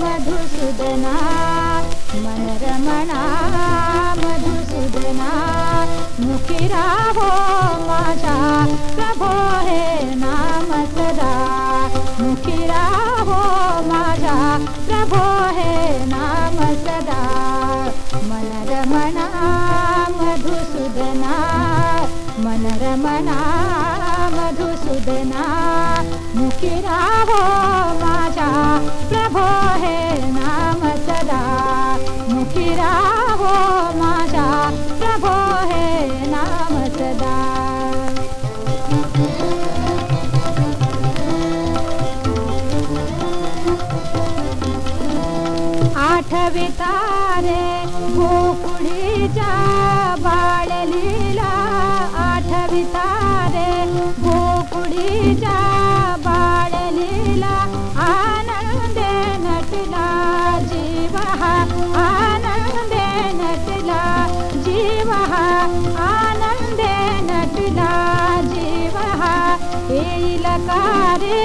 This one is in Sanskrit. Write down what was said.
मधुसूदना मनरमणा मधुसूदना मुखी राहो माझा प्रभो हे नाम सदा। मुखी राहो माझा प्रभो हे नाम सदा। मनरमणा मधुसूदना मुखी राहो माझा प्रभो हे नाम सदा। मुखी राहो माझा प्रभो हे नाम सदा। रे गोकुळीच्या गोकुळीच्या बाळलीला आनंदे नटला जीव आनंदे नटला हा आनंदे नटला जीव येईल का रे